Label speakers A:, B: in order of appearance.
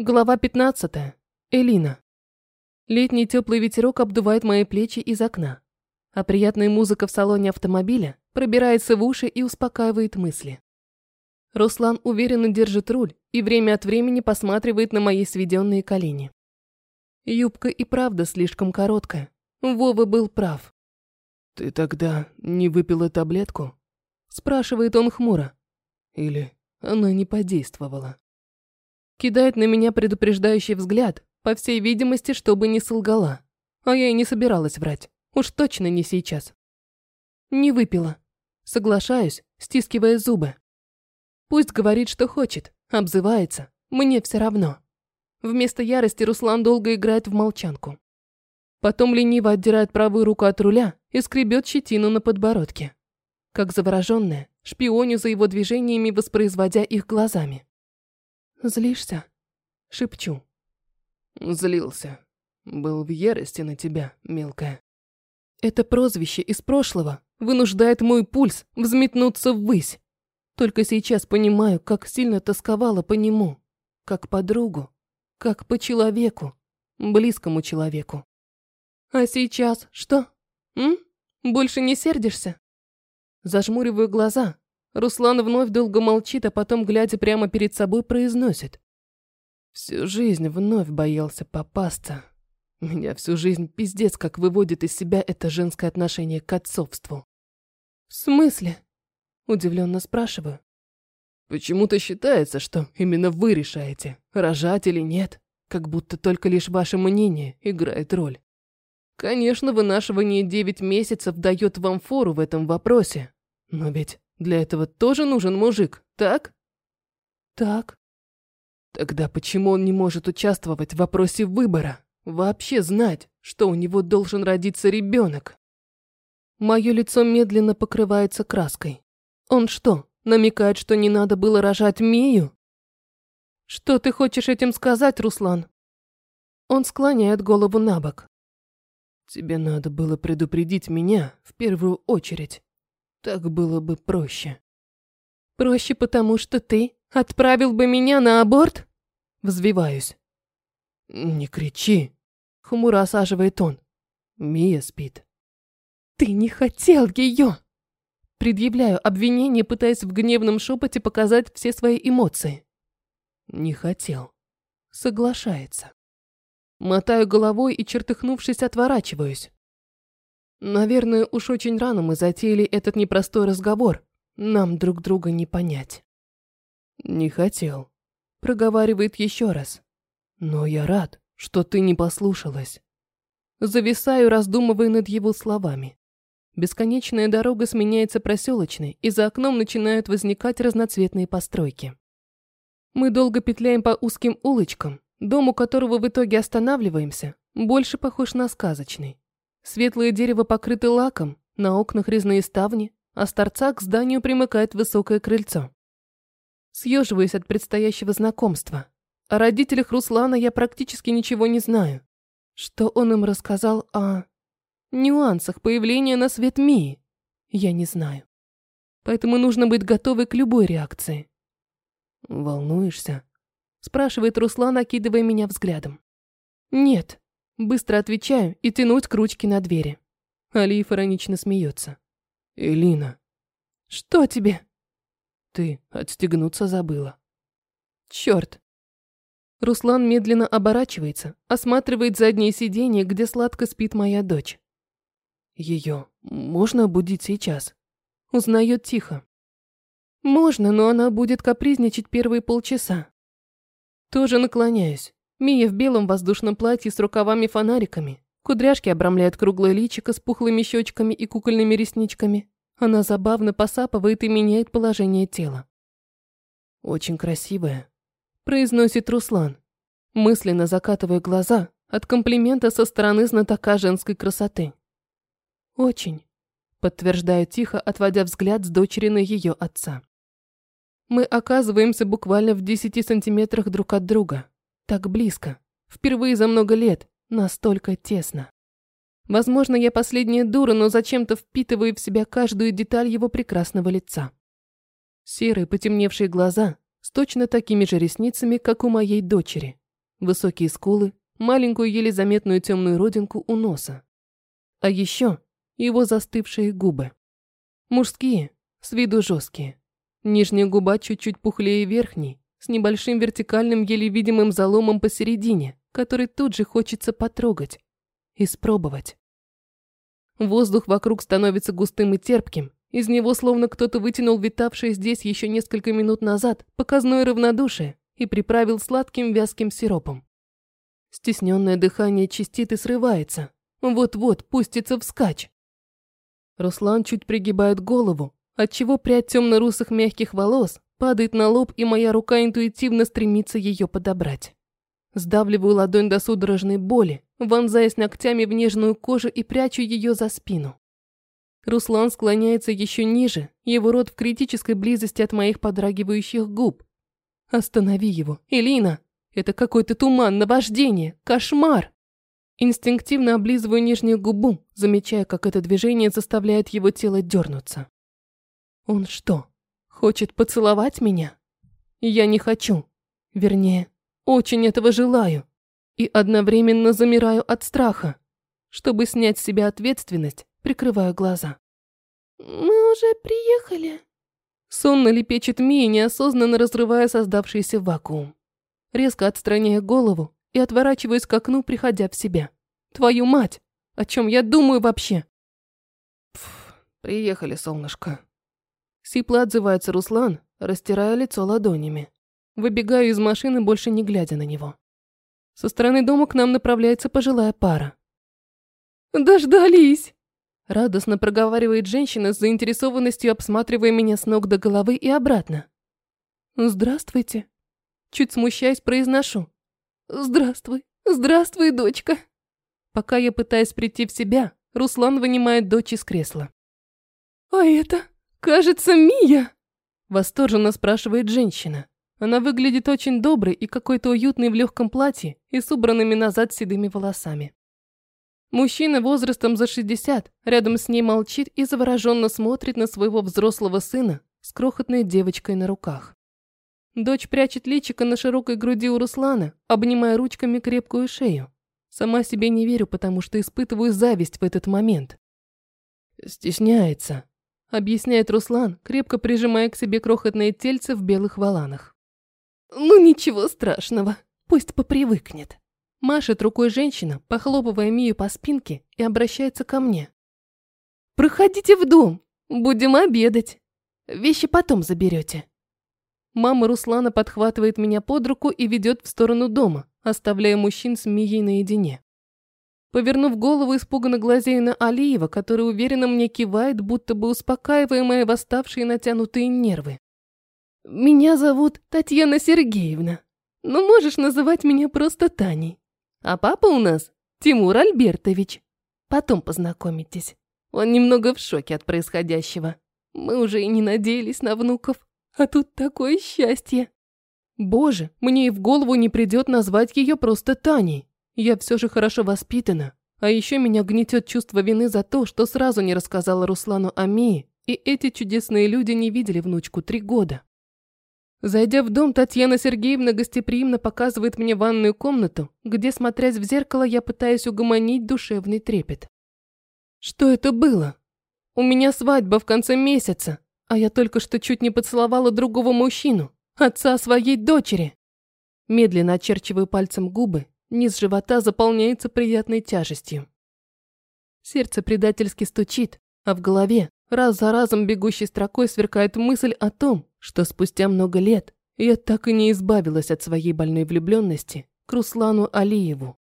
A: Глава 15. Элина. Летний теплый ветерок обдувает мои плечи из окна, а приятная музыка в салоне автомобиля пробирается в уши и успокаивает мысли. Руслан уверенно держит руль и время от времени посматривает на мои сведенные колени. Юбка и правда слишком короткая. Вова был прав.
B: «Ты тогда не выпила таблетку?»
A: Спрашивает он хмуро.
B: Или она не подействовала?
A: Кидает на меня предупреждающий взгляд, по всей видимости, чтобы не солгала. А я и не собиралась врать. Уж точно не сейчас. Не выпила. Соглашаюсь, стискивая зубы. Пусть говорит, что хочет, обзывается. Мне все равно. Вместо ярости Руслан долго играет в молчанку. Потом лениво отдирает правую руку от руля и скребет щетину на подбородке. Как завороженная, шпионю за его движениями, воспроизводя их глазами. «Злишься?» – шепчу.
B: Злился. Был в ярости на тебя, мелкая.
A: Это прозвище из прошлого вынуждает мой пульс взметнуться ввысь. Только сейчас понимаю, как сильно тосковала по нему. Как по другу. Как по человеку. Близкому человеку. А сейчас что? М? Больше не сердишься? Зажмуриваю глаза, Руслан вновь долго молчит, а потом, глядя прямо перед собой, произносит.
B: Всю жизнь вновь боялся попасться. Меня всю жизнь пиздец как выводит из себя это женское отношение к отцовству.
A: В смысле? Удивленно спрашиваю.
B: Почему-то считается, что именно вы решаете, рожать или нет, как будто только лишь ваше мнение играет роль. Конечно, вынашивание девять месяцев дает вам фору в этом вопросе, но ведь для этого тоже нужен мужик, так?
A: Так.
B: Тогда почему он не может участвовать в вопросе выбора? Вообще знать, что у него должен родиться ребенок?
A: Мое лицо медленно покрывается краской. Он что, намекает, что не надо было рожать Мию? Что ты хочешь этим сказать, Руслан? Он склоняет голову на бок.
B: Тебе надо было предупредить меня в первую очередь. Так было бы проще.
A: Проще потому, что ты отправил бы меня на аборт? Взвиваюсь.
B: Не кричи. Хмуро осаживает он. Мия спит.
A: Ты не хотел ее. Предъявляю обвинение, пытаясь в гневном шепоте показать все свои эмоции.
B: Не хотел.
A: Соглашается. Мотаю головой и, чертыхнувшись, отворачиваюсь. Наверное, уж очень рано мы затеяли этот непростой разговор. Нам друг друга не понять.
B: Не хотел. Проговаривает еще раз. Но я рад, что ты не послушалась.
A: Зависаю, раздумывая над его словами. Бесконечная дорога сменяется проселочной, и за окном начинают возникать разноцветные постройки. Мы долго петляем по узким улочкам, дом, у которого в итоге останавливаемся, больше похож на сказочный. Светлое дерево покрыто лаком, на окнах резные ставни, а с торца к зданию примыкает высокое крыльцо. Съеживаюсь от предстоящего знакомства. О родителях Руслана я практически ничего не знаю. Что он им рассказал о... нюансах появления на свет Мии, я не знаю. Поэтому нужно быть готовой к любой реакции.
B: «Волнуешься?»
A: – спрашивает Руслан, окидывая меня взглядом. «Нет», Быстро отвечаю и тянуть к ручке на двери. Алиев иронично смеется.
B: «Элина».
A: «Что тебе?»
B: «Ты отстегнуться забыла».
A: «Черт». Руслан медленно оборачивается, осматривает заднее сиденье, где сладко спит моя дочь.
B: Ее можно будить сейчас?
A: Узнает тихо. Можно, но она будет капризничать первые полчаса. Тоже наклоняюсь. Мия в белом воздушном платье с рукавами-фонариками. Кудряшки обрамляют круглое личико с пухлыми щечками и кукольными ресничками. Она забавно посапывает и меняет положение тела.
B: «Очень красивая», –
A: произносит Руслан, мысленно закатывая глаза от комплимента со стороны знатока женской красоты. «Очень», – подтверждаю тихо, отводя взгляд с дочери на ее отца. Мы оказываемся буквально в десяти сантиметрах друг от друга. Так близко. Впервые за много лет. Настолько тесно. Возможно, я последняя дура, но зачем-то впитываю в себя каждую деталь его прекрасного лица. Серые потемневшие глаза с точно такими же ресницами, как у моей дочери. Высокие скулы, маленькую еле заметную темную родинку у носа. А еще его застывшие губы. Мужские, с виду жесткие. Нижняя губа чуть-чуть пухлее верхней, с небольшим вертикальным еле видимым заломом посередине, который тут же хочется потрогать, испробовать. Воздух вокруг становится густым и терпким, из него словно кто-то вытянул витавшее здесь еще несколько минут назад показное равнодушие и приправил сладким вязким сиропом. Стесненное дыхание чистит и срывается. Вот-вот пустится вскачь. Руслан чуть пригибает голову, отчего прядь темно-русых мягких волос падает на лоб, и моя рука интуитивно стремится ее подобрать. Сдавливаю ладонь до судорожной боли, вонзаясь ногтями в нежную кожу и прячу ее за спину. Руслан склоняется еще ниже, его рот в критической близости от моих подрагивающих губ. Останови его, Элина! Это какой-то туман, наваждение, кошмар! Инстинктивно облизываю нижнюю губу, замечая, как это движение заставляет его тело дернуться. Он что, хочет поцеловать меня? Я не хочу. Вернее, очень этого желаю. И одновременно замираю от страха. Чтобы снять с себя ответственность, прикрываю глаза.
C: «Мы уже приехали»,
A: Сонно лепечет Мия, неосознанно разрывая создавшийся вакуум. Резко отстраняя голову и отворачиваюсь к окну, приходя в себя. Твою мать! О чем я думаю вообще?
B: Пф, приехали, солнышко.
A: Сипло отзывается Руслан, растирая лицо ладонями. Выбегаю из машины, больше не глядя на него. Со стороны дома к нам направляется пожилая пара. «Дождались!» Радостно проговаривает женщина с заинтересованностью, обсматривая меня с ног до головы и обратно. «Здравствуйте». Чуть смущаясь, произношу. «Здравствуй, здравствуй, дочка». Пока я пытаюсь прийти в себя, Руслан вынимает дочь из кресла. «А это, кажется, Мия!» Восторженно спрашивает женщина. Она выглядит очень доброй и какой-то уютной в легком платье и с убранными назад седыми волосами. Мужчина возрастом за 60 рядом с ней молчит и завороженно смотрит на своего взрослого сына с крохотной девочкой на руках. Дочь прячет личико на широкой груди у Руслана, обнимая ручками крепкую шею. Сама себе не верю, потому что испытываю зависть в этот момент.
B: «Стесняется», —
A: объясняет Руслан, крепко прижимая к себе крохотное тельце в белых воланах. «Ну ничего страшного, пусть попривыкнет». Машет рукой женщина, похлопывая Мию по спинке и обращается ко мне. «Проходите в дом, будем обедать. Вещи потом заберете». Мама Руслана подхватывает меня под руку и ведет в сторону дома, оставляя мужчин с Мией наедине. Повернув голову, испуганно глазею на Алиева, который уверенно мне кивает, будто бы успокаивая мои восставшие натянутые нервы. «Меня зовут Татьяна Сергеевна, но можешь называть меня просто Таней. А папа у нас Тимур Альбертович. Потом познакомитесь. Он немного в шоке от происходящего. Мы уже и не надеялись на внуков. А тут такое счастье. Боже, мне и в голову не придет назвать ее просто Таней. Я все же хорошо воспитана. А еще меня гнетет чувство вины за то, что сразу не рассказала Руслану о Мии, и эти чудесные люди не видели внучку три года. Зайдя в дом, Татьяна Сергеевна гостеприимно показывает мне ванную комнату, где, смотрясь в зеркало, я пытаюсь угомонить душевный трепет. Что это было? У меня свадьба в конце месяца, а я только что чуть не поцеловала другого мужчину, отца своей дочери. Медленно очерчиваю пальцем губы, низ живота заполняется приятной тяжестью. Сердце предательски стучит, а в голове раз за разом бегущей строкой сверкает мысль о том, что спустя много лет я так и не избавилась от своей больной влюбленности к Руслану Алиеву.